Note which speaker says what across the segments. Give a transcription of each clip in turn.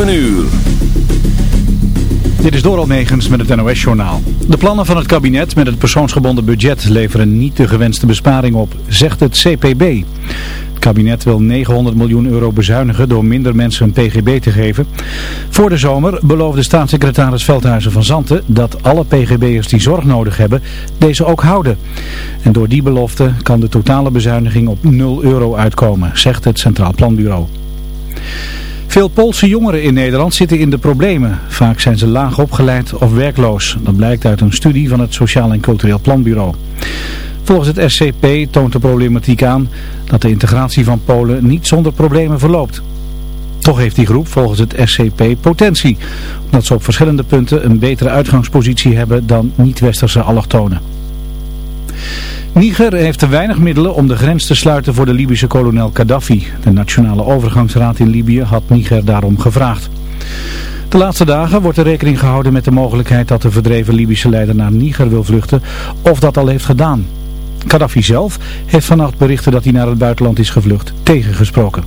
Speaker 1: 7 uur.
Speaker 2: Dit is Doral Negens met het NOS-journaal. De plannen van het kabinet met het persoonsgebonden budget leveren niet de gewenste besparing op, zegt het CPB. Het kabinet wil 900 miljoen euro bezuinigen door minder mensen een pgb te geven. Voor de zomer beloofde staatssecretaris Veldhuizen van Zanten dat alle pgb'ers die zorg nodig hebben deze ook houden. En door die belofte kan de totale bezuiniging op 0 euro uitkomen, zegt het Centraal Planbureau. Veel Poolse jongeren in Nederland zitten in de problemen. Vaak zijn ze laag opgeleid of werkloos. Dat blijkt uit een studie van het Sociaal en Cultureel Planbureau. Volgens het SCP toont de problematiek aan dat de integratie van Polen niet zonder problemen verloopt. Toch heeft die groep volgens het SCP potentie, omdat ze op verschillende punten een betere uitgangspositie hebben dan niet-westerse allochtonen. Niger heeft te weinig middelen om de grens te sluiten voor de Libische kolonel Gaddafi. De Nationale Overgangsraad in Libië had Niger daarom gevraagd. De laatste dagen wordt er rekening gehouden met de mogelijkheid dat de verdreven Libische leider naar Niger wil vluchten of dat al heeft gedaan. Gaddafi zelf heeft vannacht berichten dat hij naar het buitenland is gevlucht tegengesproken.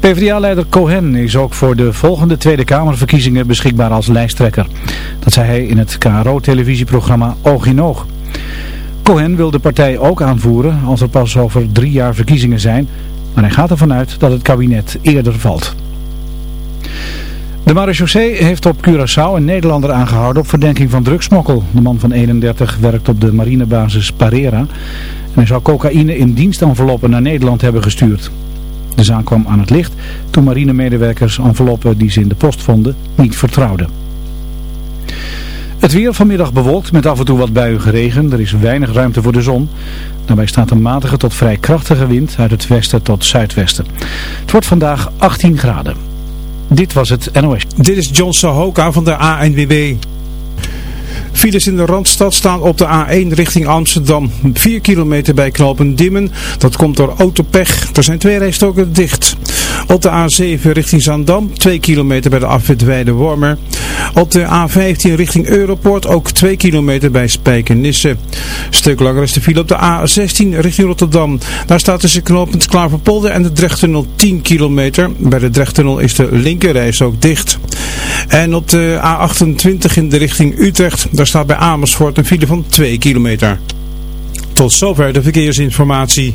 Speaker 2: PvdA-leider Cohen is ook voor de volgende Tweede Kamerverkiezingen beschikbaar als lijsttrekker. Dat zei hij in het KRO-televisieprogramma Oog in Oog. Cohen wil de partij ook aanvoeren als er pas over drie jaar verkiezingen zijn, maar hij gaat ervan uit dat het kabinet eerder valt. De marechaussee heeft op Curaçao een Nederlander aangehouden op verdenking van drugsmokkel. De man van 31 werkt op de marinebasis Parera en hij zou cocaïne in dienstenveloppen naar Nederland hebben gestuurd. De zaak kwam aan het licht toen marinemedewerkers enveloppen die ze in de post vonden niet vertrouwden. Het weer vanmiddag bewolkt met af en toe wat buien regen. Er is weinig ruimte voor de zon. Daarbij staat een matige tot vrij krachtige wind uit het westen tot zuidwesten. Het wordt vandaag 18 graden. Dit was het NOS.
Speaker 3: Dit is John Sahoka van de ANWB. Files in de Randstad staan op de A1 richting Amsterdam. 4 kilometer bij knopen Dimmen. Dat komt door autopech. Er zijn twee rijstoken dicht. Op de A7 richting Zandam. 2 kilometer bij de afwit Weide-Wormer. Op de A15 richting Europort. Ook 2 kilometer bij Spijkenisse. Stuk langer is de file op de A16 richting Rotterdam. Daar staat tussen knooppunt Klaverpolder en de Drechttunnel 10 kilometer. Bij de Drechttunnel is de linkerreis ook dicht. En op de A28 in de richting Utrecht. Daar staat bij Amersfoort een file van 2 kilometer. Tot zover de verkeersinformatie.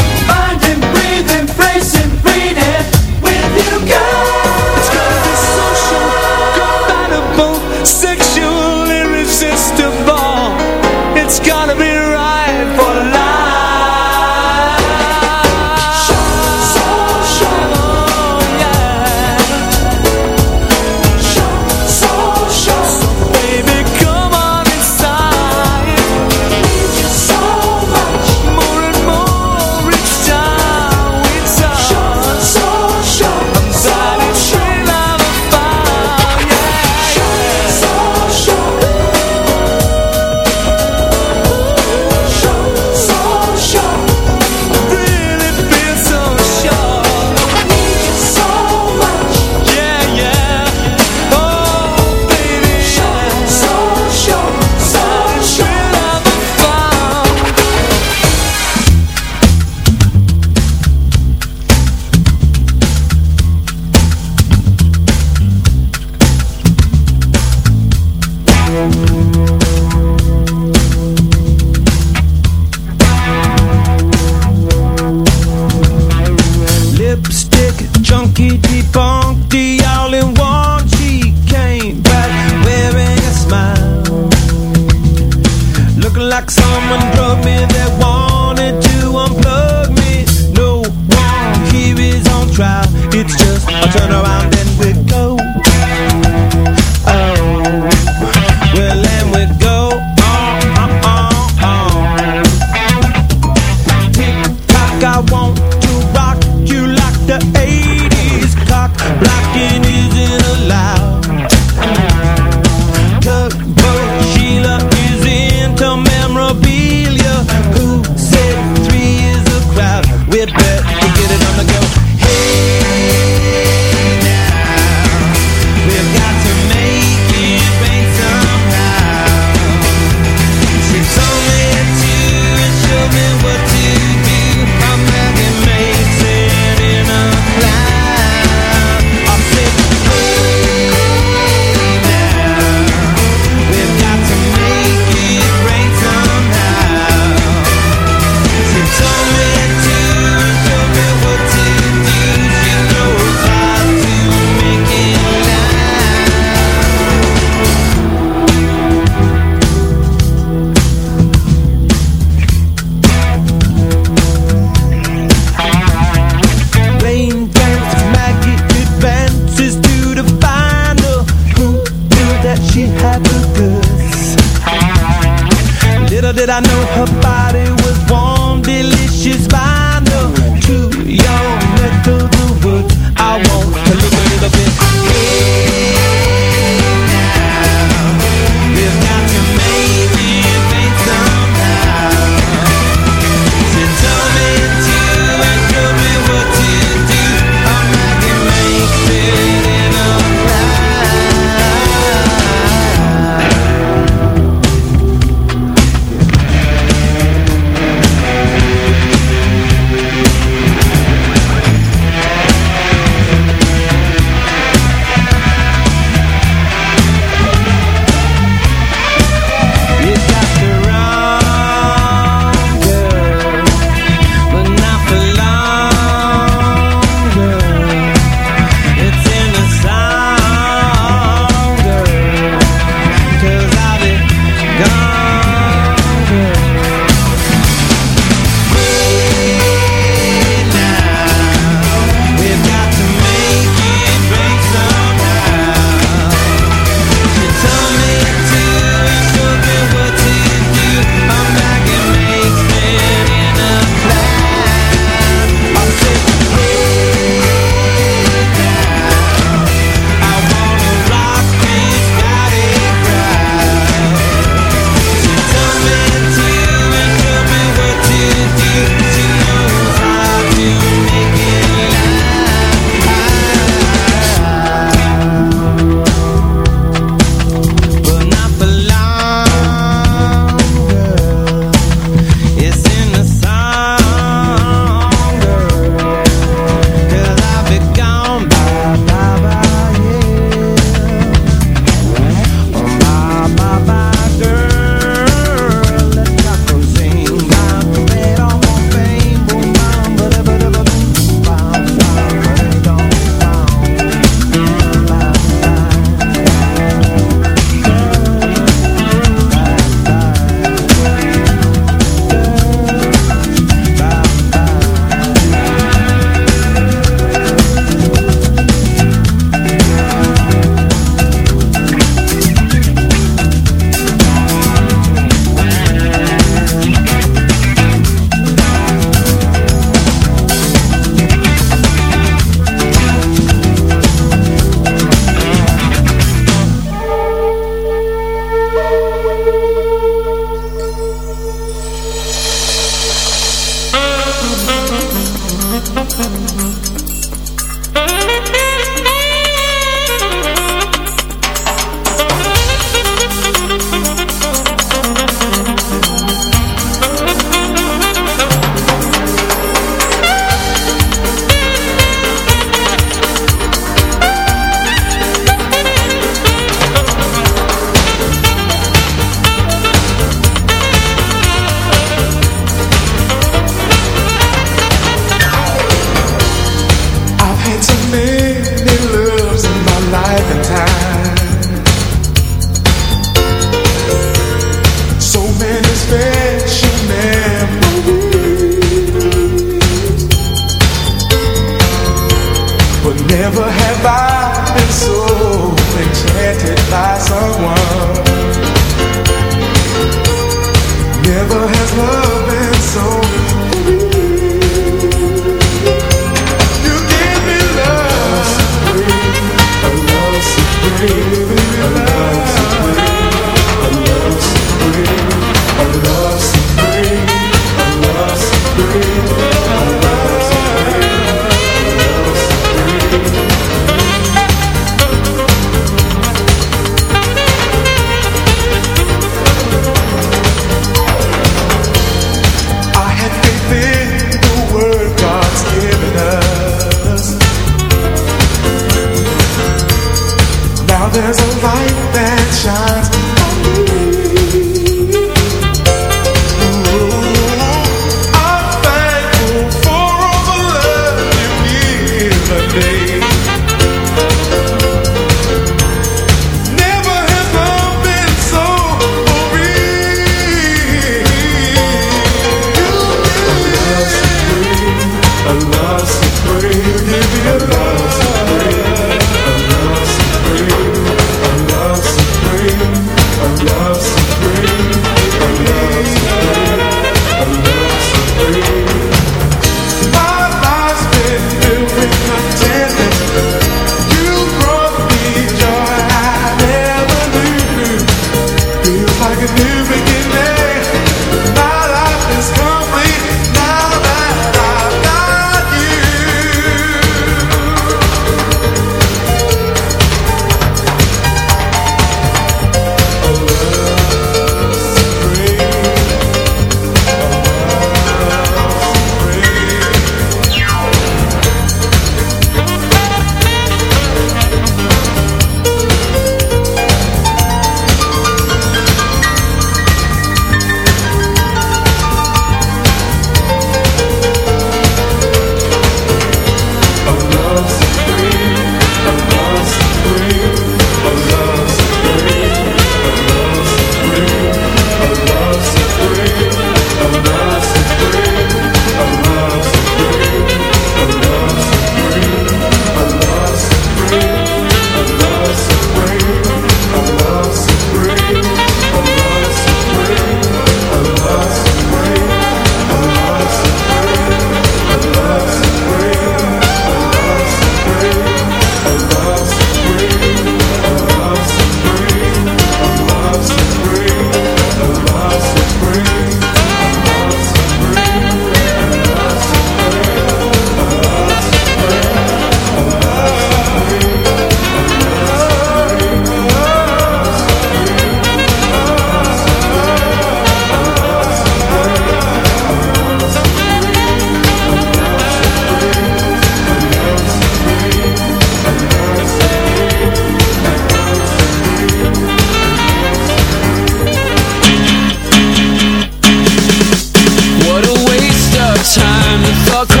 Speaker 4: the thoughts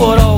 Speaker 5: Oh, that's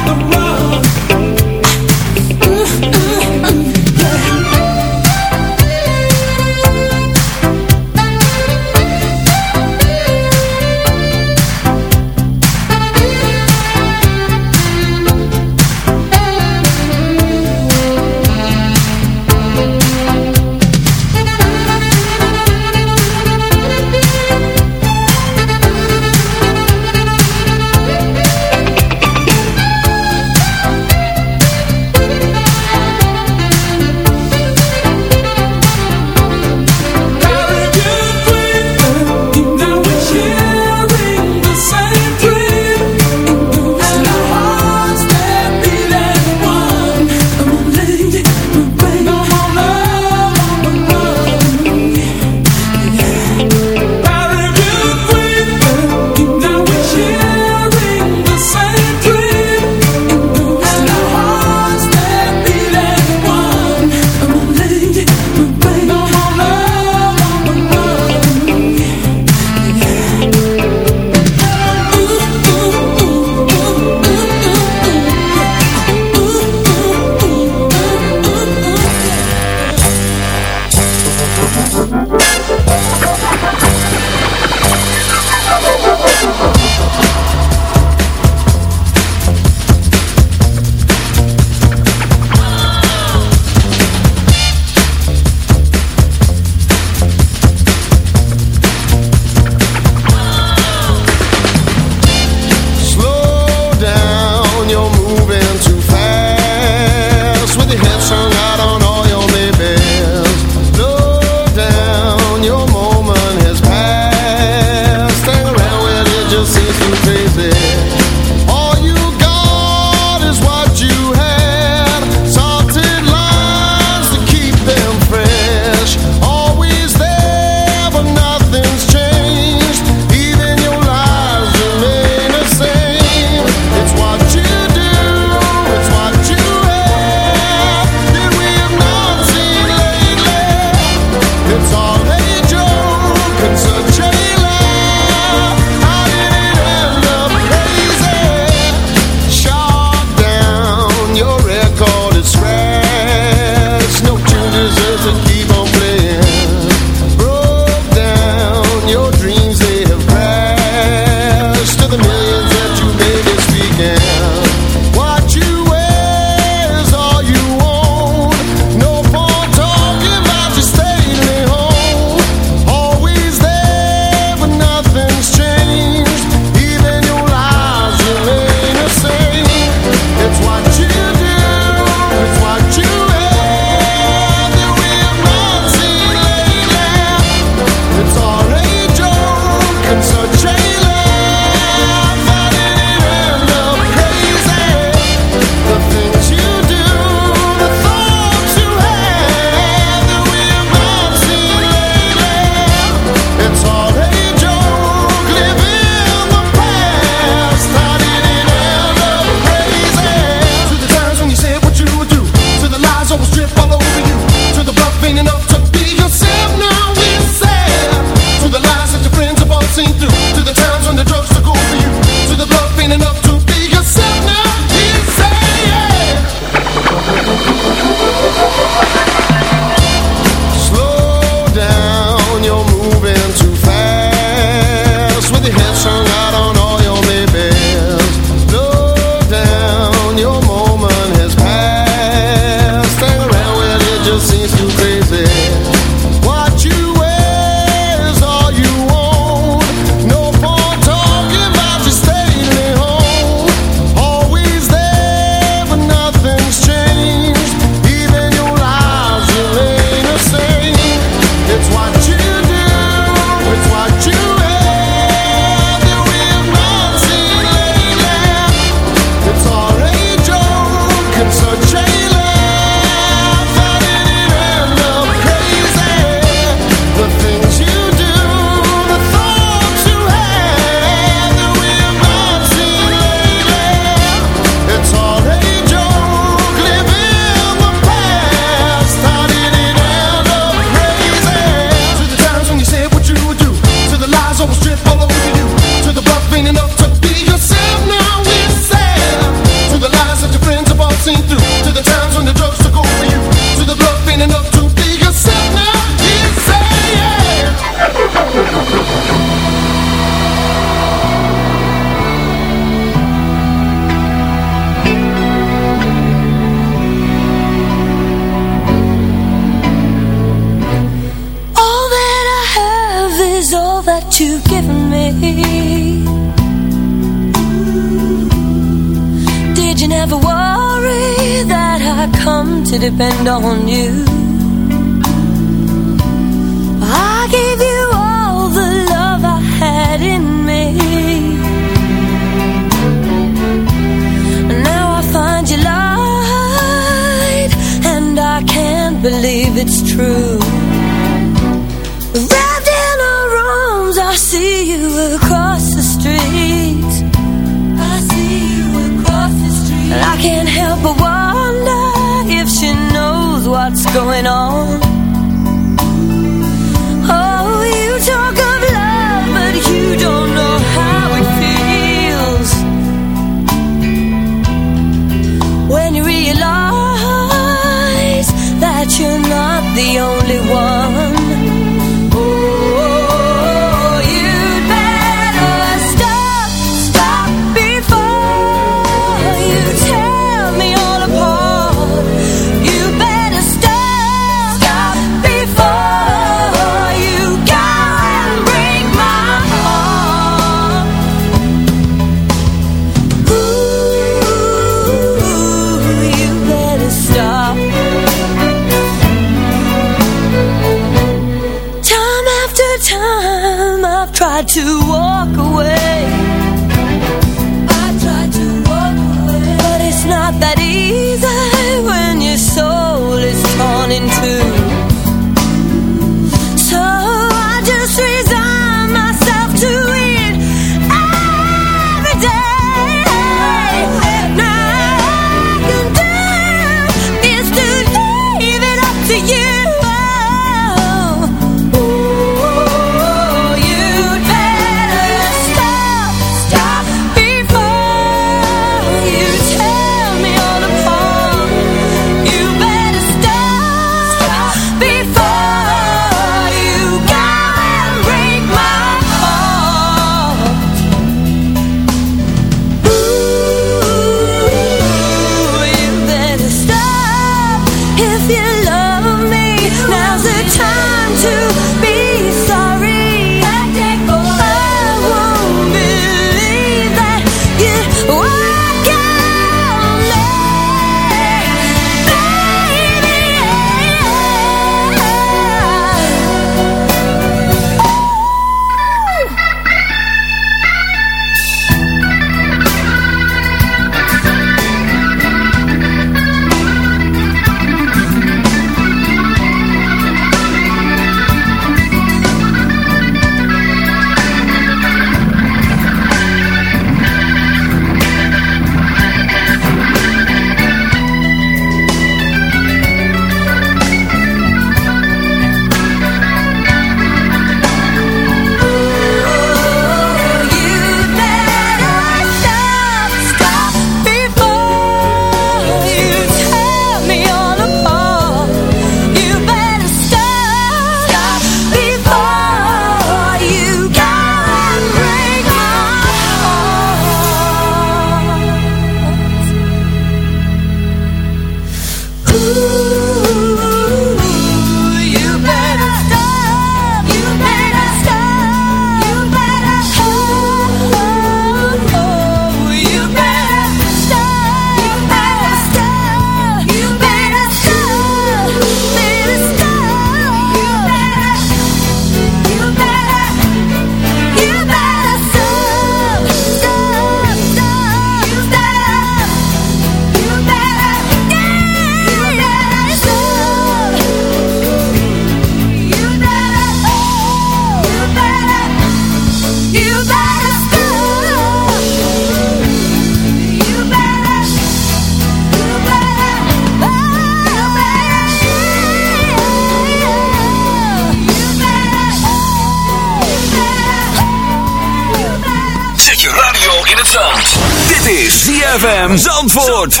Speaker 6: Zand. Dit is ZFM Zandvoort.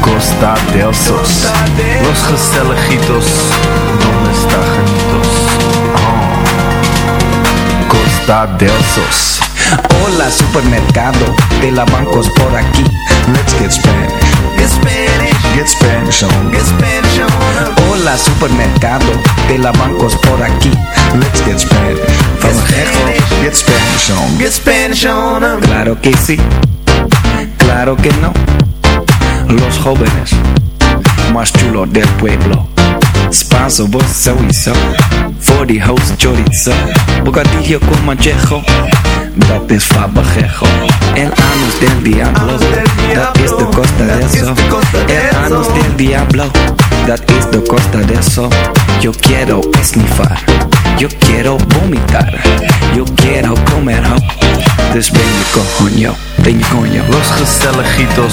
Speaker 7: Costa del Sos. Los Gestelejitos, ¿dónde está Janitos? Oh. Costa del Sos.
Speaker 8: Hola supermercado de la bancos por aquí. Let's get Spanish. Get Spanish. Get Spanish on. Get Spanish on. Hola supermercado de la bancos por aquí. Let's get Spanish. From Get Get Spanish on. Get Spanish on. Claro que sí. Claro que no. Los jóvenes más chulos del pueblo. Spanso, vos sowieso. Voor die host chorizo. Bocadillo con manchejo. Dat is fabajejo. El anus del diablo. Dat is de costa de eso. El anus del diablo. Dat is de costa de eso. Yo quiero esnifar. Yo quiero vomitar. Yo quiero comer ho. Dus ben je coño. Ben je coño.
Speaker 7: Los Gestelejitos,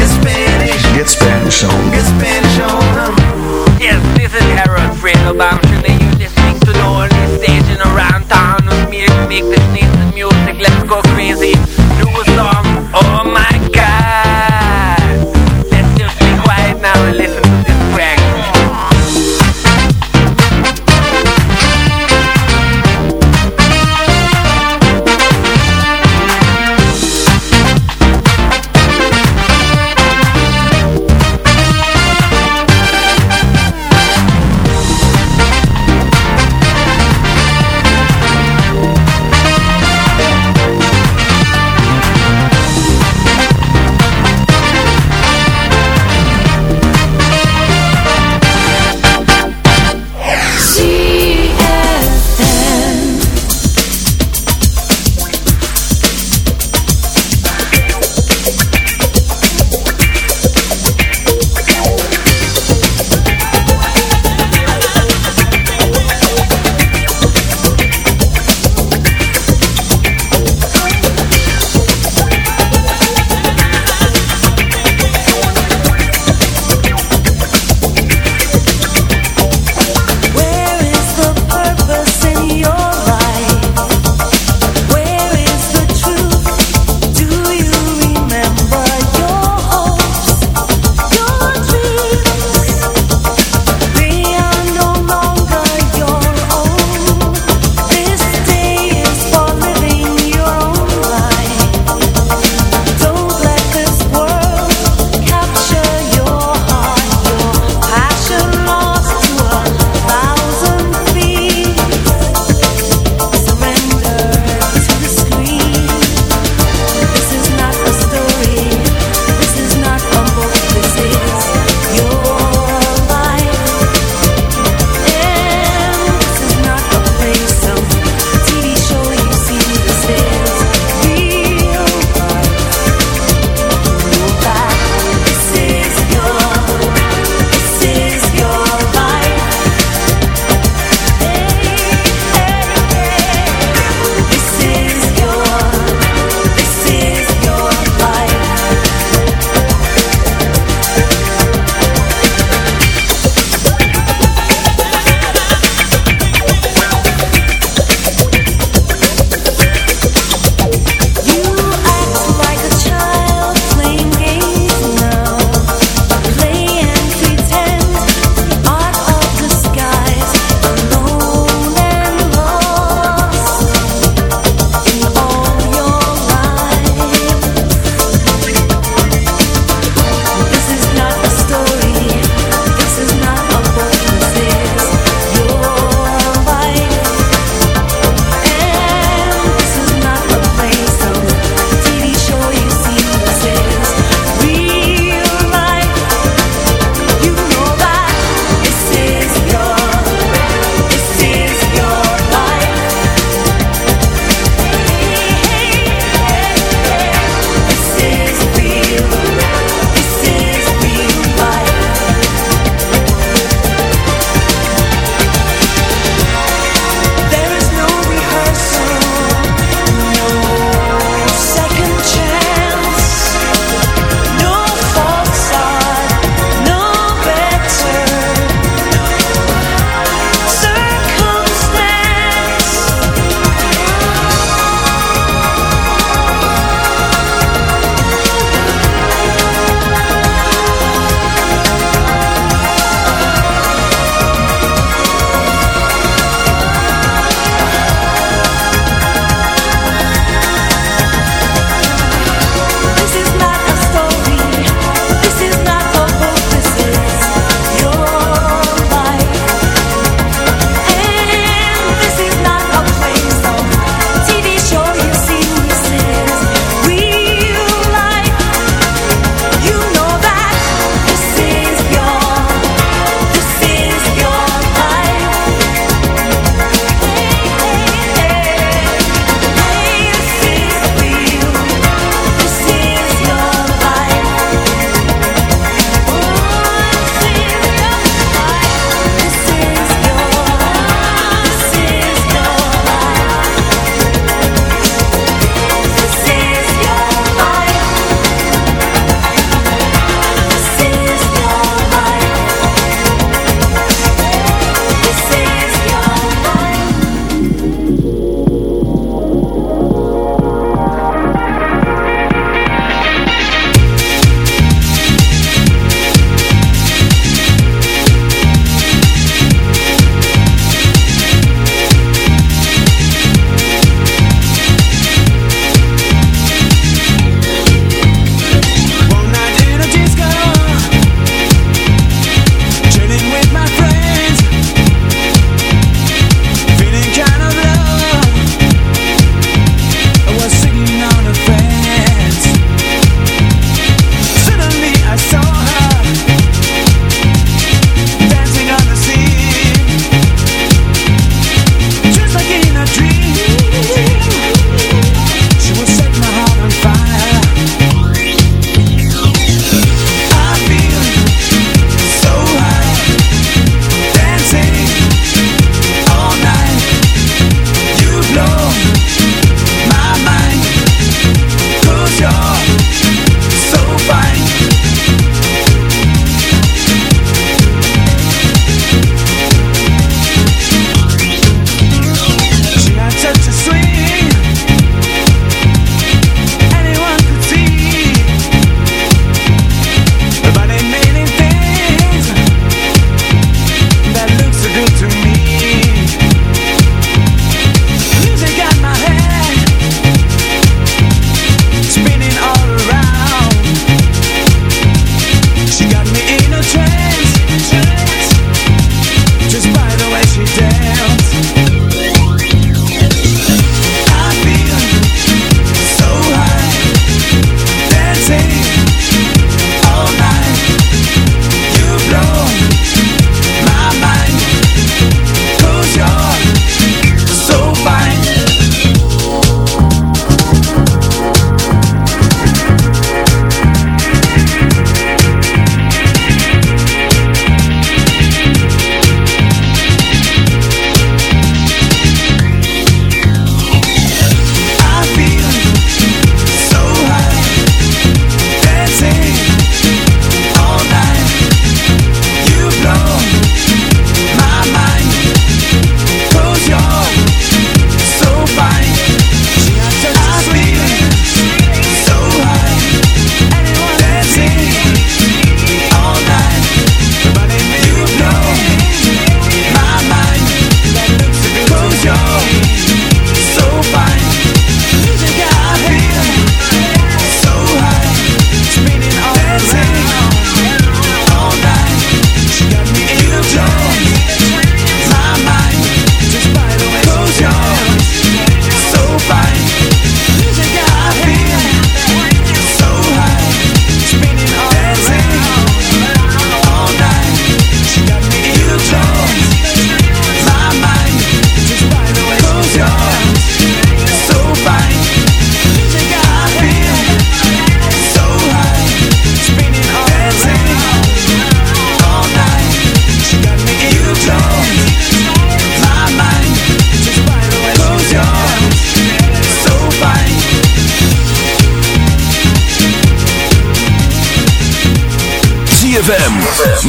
Speaker 8: Get Spanish. Get Spanish on. Get Spanish on.
Speaker 9: Yes, this is Harold Friedelbaum. Should they use this thing to know only staging around town with me to make this nice music? Let's go crazy. Do a song.